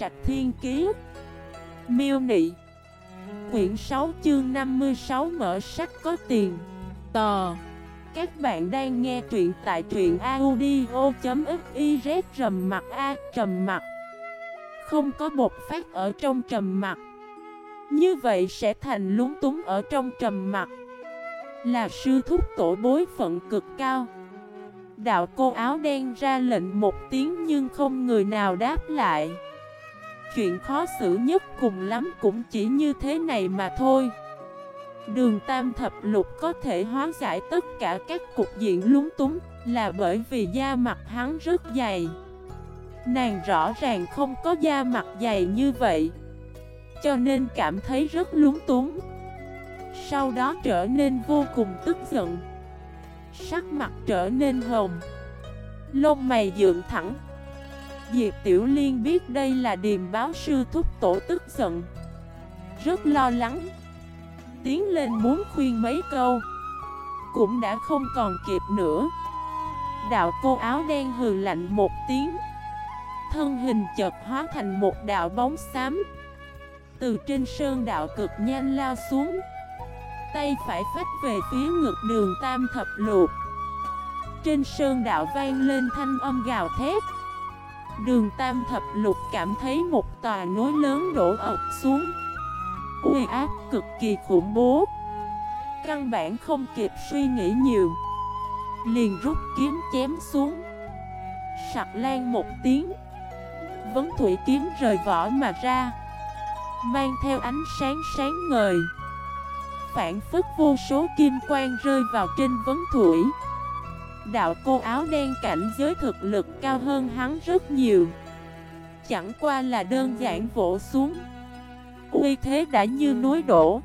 Trạch Thiên Kiế Miêu Nị. Quyển 6 chương 56 mở sách có tiền. Tò. Các bạn đang nghe truyện tại truyện audio.xyz Trầm mặt A, trầm mặt Không có bột phát ở trong trầm mặt Như vậy sẽ thành lúng túng ở trong trầm mặt Là sư thúc tổ bối phận cực cao. Đạo cô áo đen ra lệnh một tiếng nhưng không người nào đáp lại. Chuyện khó xử nhất cùng lắm cũng chỉ như thế này mà thôi. Đường tam thập lục có thể hóa giải tất cả các cục diện lúng túng Là bởi vì da mặt hắn rất dày. Nàng rõ ràng không có da mặt dày như vậy, Cho nên cảm thấy rất lúng túng. Sau đó trở nên vô cùng tức giận, Sắc mặt trở nên hồng. Lông mày dựng thẳng Diệp Tiểu Liên biết đây là điềm báo sư thúc tổ tức giận. Rất lo lắng. Tiến lên muốn khuyên mấy câu. Cũng đã không còn kịp nữa. Đạo cô áo đen hừ lạnh một tiếng. Thân hình chợt hóa thành một đạo bóng xám. Từ trên sơn đạo cực nhanh lao xuống. Tay phải phách về phía ngực đường tam thập luộc Trên sơn đạo vang lên thanh âm gào thét. Đường tam thập lục cảm thấy một tòa núi lớn đổ ập xuống. Uy áp cực kỳ khủng bố. Căn bản không kịp suy nghĩ nhiều. Liền rút kiếm chém xuống. Sặc lan một tiếng. Vấn thủy kiếm rời vỏ mà ra. Mang theo ánh sáng sáng ngời. Phản phức vô số kim quang rơi vào trên vấn thủy. Đạo cô áo đen cảnh giới thực lực cao hơn hắn rất nhiều. Chẳng qua là đơn giản vỗ xuống. Uy thế đã như núi đổ.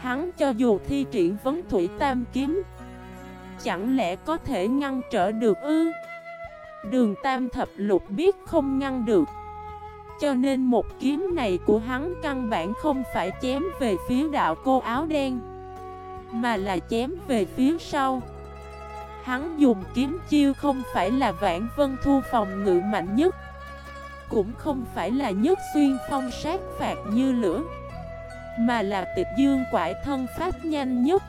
Hắn cho dù thi triển vấn thủy tam kiếm, Chẳng lẽ có thể ngăn trở được ư? Đường tam thập lục biết không ngăn được. Cho nên một kiếm này của hắn căn bản không phải chém về phía đạo cô áo đen, Mà là chém về phía sau. Hắn dùng kiếm chiêu không phải là vãn vân thu phòng ngự mạnh nhất, Cũng không phải là nhất xuyên phong sát phạt như lửa, Mà là tịch dương quải thân pháp nhanh nhất.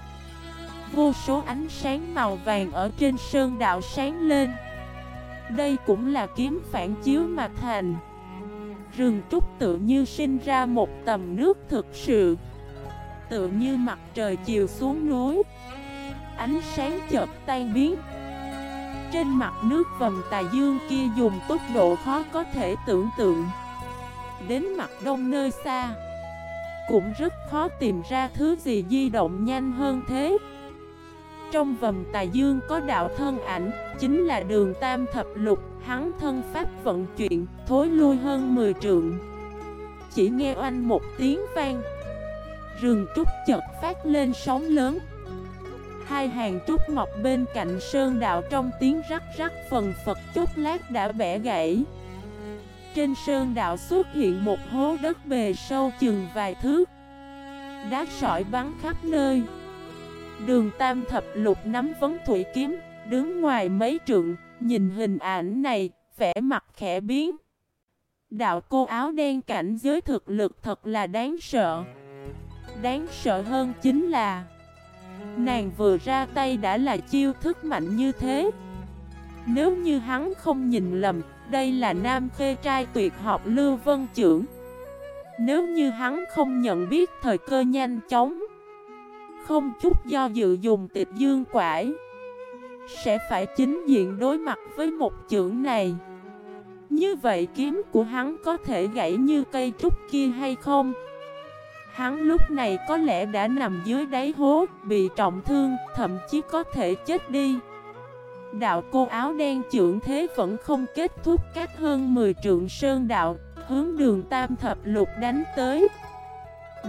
Vô số ánh sáng màu vàng ở trên sơn đạo sáng lên. Đây cũng là kiếm phản chiếu mà thành. Rừng trúc tự như sinh ra một tầm nước thực sự, Tự như mặt trời chiều xuống núi. Ánh sáng chợt tan biến. Trên mặt nước vầm tà dương kia dùng tốc độ khó có thể tưởng tượng. Đến mặt đông nơi xa, Cũng rất khó tìm ra thứ gì di động nhanh hơn thế. Trong vầm tà dương có đạo thân ảnh, Chính là đường tam thập lục, Hắn thân pháp vận chuyển, Thối lui hơn 10 trượng. Chỉ nghe oanh một tiếng vang. Rừng trúc chợt phát lên sóng lớn. Hai hàng trúc mọc bên cạnh sơn đạo trong tiếng rắc rắc, phần phật chút lát đã bẻ gãy. Trên sơn đạo xuất hiện một hố đất bề sâu chừng vài thước. Đá sỏi bắn khắp nơi. Đường tam thập lục nắm vấn thủy kiếm, Đứng ngoài mấy trượng, Nhìn hình ảnh này, vẻ mặt khẽ biến. Đạo cô áo đen cảnh giới thực lực thật là đáng sợ. Đáng sợ hơn chính là Nàng vừa ra tay đã là chiêu thức mạnh như thế. Nếu như hắn không nhìn lầm, Đây là nam khê trai tuyệt học Lưu Vân Trưởng. Nếu như hắn không nhận biết thời cơ nhanh chóng, Không chút do dự dùng tịch dương quải, Sẽ phải chính diện đối mặt với một trưởng này. Như vậy kiếm của hắn có thể gãy như cây trúc kia hay không? Hắn lúc này có lẽ đã nằm dưới đáy hố, bị trọng thương, thậm chí có thể chết đi. Đạo cô áo đen trưởng thế vẫn không kết thúc cách hơn 10 trượng sơn đạo, hướng đường tam thập lục đánh tới.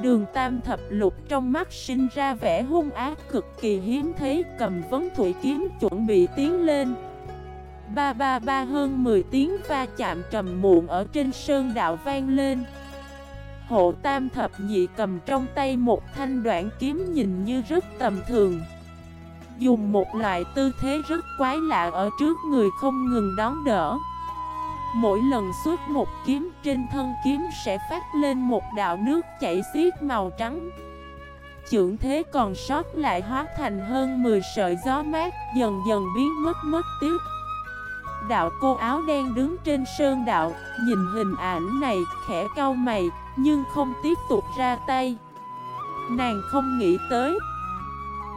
Đường tam thập lục trong mắt sinh ra vẻ hung ác cực kỳ hiếm thấy cầm vấn thủy kiếm chuẩn bị tiến lên. Ba ba ba hơn 10 tiếng va chạm trầm muộn ở trên sơn đạo vang lên. Hộ tam thập nhị cầm trong tay một thanh đoạn kiếm nhìn như rất tầm thường. Dùng một loại tư thế rất quái lạ ở trước người không ngừng đón đỡ. Mỗi lần xuất một kiếm trên thân kiếm sẽ phát lên một đạo nước chảy xiết màu trắng. Chưởng thế còn sót lại hóa thành hơn 10 sợi gió mát Dần dần biến mất mất tiếc Đạo cô áo đen đứng trên sơn đạo, Nhìn hình ảnh này, khẽ cau mày, Nhưng không tiếp tục ra tay. Nàng không nghĩ tới,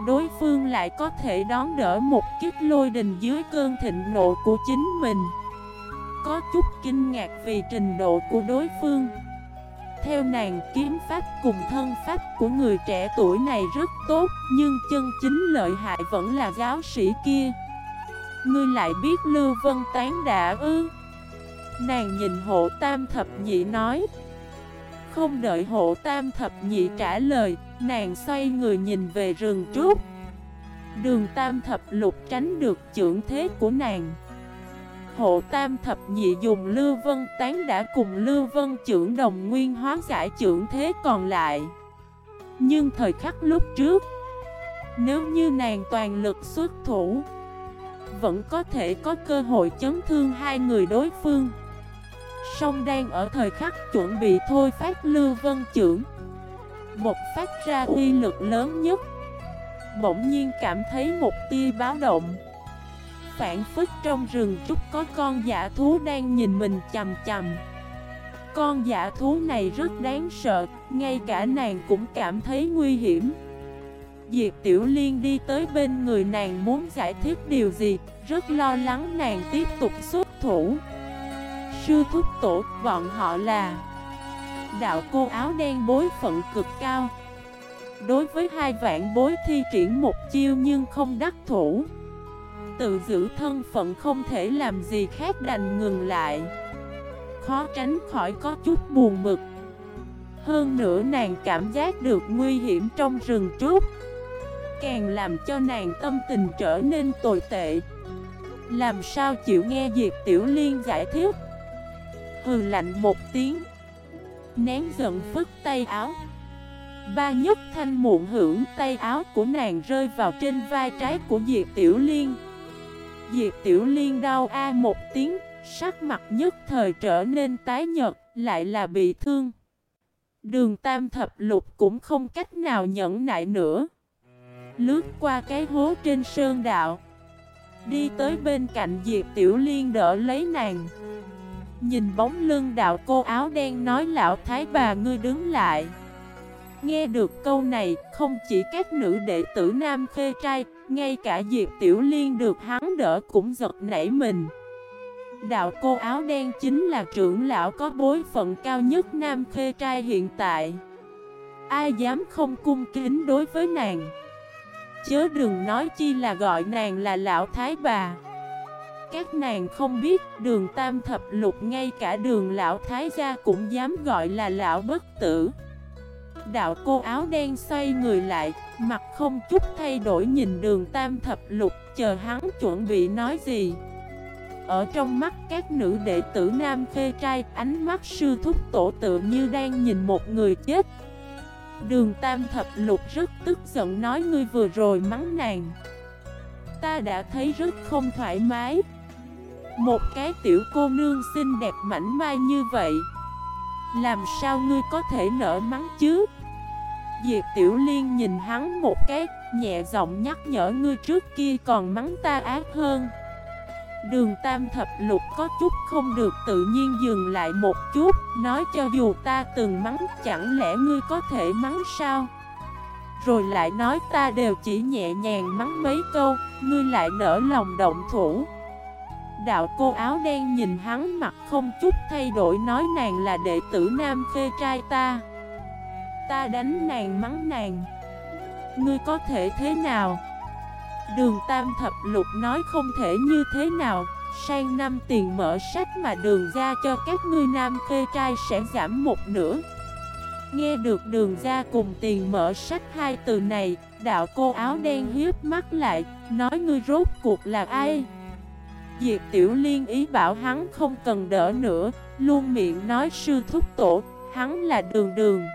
Đối phương lại có thể đón đỡ một kích lôi đình dưới cơn thịnh nộ của chính mình. Có chút kinh ngạc vì trình độ của đối phương. Theo nàng, kiếm pháp cùng thân pháp của người trẻ tuổi này rất tốt, Nhưng chân chính lợi hại vẫn là giáo sĩ kia. Ngươi lại biết Lưu Vân tán đã ư? Nàng nhìn hộ tam thập nhị nói. Không đợi hộ tam thập nhị trả lời, Nàng xoay người nhìn về rừng trúc. Đường tam thập lục tránh được trưởng thế của nàng. Hộ tam thập nhị dùng Lưu Vân tán đã cùng Lưu Vân trưởng đồng nguyên hóa giải trưởng thế còn lại. Nhưng thời khắc lúc trước, Nếu như nàng toàn lực xuất thủ vẫn có thể có cơ hội chấn thương hai người đối phương. Song đang ở thời khắc chuẩn bị thôi phát Lưu Vân trưởng một phát ra uy lực lớn nhất. Bỗng nhiên cảm thấy một tia báo động. Phản phức trong rừng trúc có con giả thú đang nhìn mình chầm chầm Con giả thú này rất đáng sợ, Ngay cả nàng cũng cảm thấy nguy hiểm. Diệp Tiểu Liên đi tới bên người nàng muốn giải thích điều gì, Rất lo lắng nàng tiếp tục xuất thủ. Sư thúc tổ, bọn họ là đạo cô áo đen bối phận cực cao. Đối với hai vạn bối thi triển một chiêu nhưng không đắc thủ. Tự giữ thân phận không thể làm gì khác đành ngừng lại. Khó tránh khỏi có chút buồn mực. Hơn nữa nàng cảm giác được nguy hiểm trong rừng trúc Càng làm cho nàng tâm tình trở nên tồi tệ. Làm sao chịu nghe Diệp Tiểu Liên giải thích? Hừ lạnh một tiếng. Nén giận phức tay áo. Ba nhất thanh muộn hưởng tay áo của nàng rơi vào trên vai trái của Diệp Tiểu Liên. Diệp Tiểu Liên đau a một tiếng, Sắc mặt nhất thời trở nên tái nhật Lại là bị thương. Đường tam thập lục cũng không cách nào nhẫn nại nữa. Lướt qua cái hố trên sơn đạo Đi tới bên cạnh Diệp Tiểu Liên đỡ lấy nàng Nhìn bóng lưng đạo cô áo đen nói lão thái bà ngươi đứng lại Nghe được câu này, không chỉ các nữ đệ tử nam khê trai, ngay cả Diệp Tiểu Liên được hắn đỡ cũng giật nảy mình. Đạo cô áo đen chính là trưởng lão có bối phận cao nhất nam khê trai hiện tại. Ai dám không cung kính đối với nàng? Chớ đừng nói chi là gọi nàng là lão thái bà. Các nàng không biết đường tam thập lục ngay cả đường lão thái gia cũng dám gọi là lão bất tử. Đạo cô áo đen xoay người lại, mặt không chút thay đổi nhìn đường tam thập lục chờ hắn chuẩn bị nói gì. Ở trong mắt các nữ đệ tử nam khê trai, ánh mắt sư thúc tổ tự như đang nhìn một người chết. Đường tam thập lục rất tức giận nói ngươi vừa rồi mắng nàng. Ta đã thấy rất không thoải mái. Một cái tiểu cô nương xinh đẹp mảnh mai như vậy, Làm sao ngươi có thể nở mắng chứ? Diệp Tiểu Liên nhìn hắn một cái, Nhẹ giọng nhắc nhở ngươi trước kia còn mắng ta ác hơn. Đường Tam Thập Lục có chút không được tự nhiên dừng lại một chút, Nói cho dù ta từng mắng, chẳng lẽ ngươi có thể mắng sao? Rồi lại nói ta đều chỉ nhẹ nhàng mắng mấy câu, Ngươi lại nở lòng động thủ. Đạo cô áo đen nhìn hắn mặt không chút thay đổi nói nàng là đệ tử nam khê trai ta. Ta đánh nàng mắng nàng. Ngươi có thể thế nào? Đường tam thập lục nói không thể như thế nào Sang năm tiền mở sách mà đường ra cho các ngươi nam khê trai sẽ giảm một nửa Nghe được đường ra cùng tiền mở sách hai từ này Đạo cô áo đen hiếp mắt lại Nói ngươi rốt cuộc là ai? Diệp Tiểu Liên ý bảo hắn không cần đỡ nữa, luôn miệng nói sư thúc tổ, hắn là đường đường.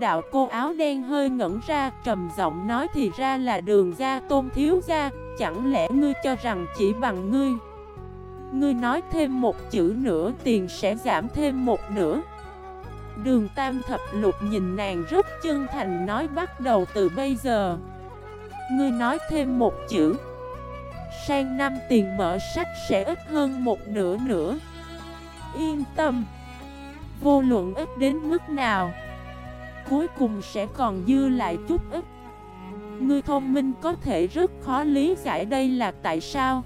Đạo cô áo đen hơi ngẩn ra, trầm giọng nói thì ra là đường gia tôn thiếu gia, chẳng lẽ ngươi cho rằng chỉ bằng ngươi. Ngươi nói thêm một chữ nữa tiền sẽ giảm thêm một nửa. Đường Tam Thập Lục nhìn nàng rất chân thành nói bắt đầu từ bây giờ. Ngươi nói thêm một chữ. Sang năm tiền mở sách sẽ ít hơn một nửa nữa. Yên tâm. Vô luận ít đến mức nào. Cuối cùng sẽ còn dư lại chút ít. Ngươi thông minh có thể rất khó lý giải đây là tại sao.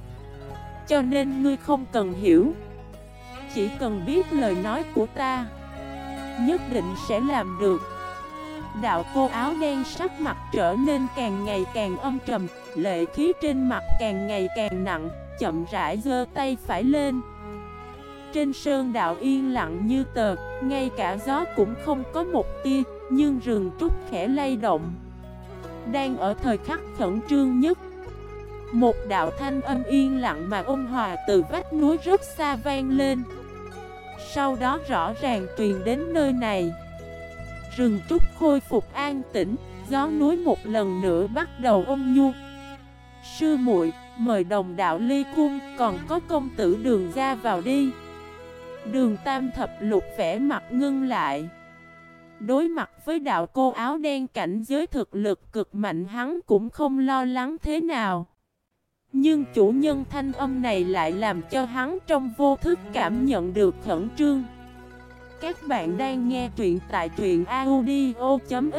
Cho nên ngươi không cần hiểu. Chỉ cần biết lời nói của ta, Nhất định sẽ làm được. Đạo cô áo đen sắc mặt trở nên càng ngày càng âm trầm, Lệ khí trên mặt càng ngày càng nặng, Chậm rãi giơ tay phải lên. Trên sơn đạo yên lặng như tờ, Ngay cả gió cũng không có một tia. Nhưng rừng trúc khẽ lay động. Đang ở thời khắc khẩn trương nhất, Một đạo thanh âm yên lặng mà ôn hòa từ vách núi rất xa vang lên. Sau đó rõ ràng truyền đến nơi này. Rừng trúc khôi phục an tĩnh, Gió núi một lần nữa bắt đầu ôm nhu. Sư muội, mời đồng đạo ly cung Còn có công tử đường ra vào đi. Đường tam thập lục vẽ mặt ngưng lại. Đối mặt với đạo cô áo đen cảnh giới thực lực cực mạnh hắn cũng không lo lắng thế nào. Nhưng chủ nhân thanh âm này lại làm cho hắn trong vô thức cảm nhận được khẩn trương. Các bạn đang nghe truyện tại truyện audio.fif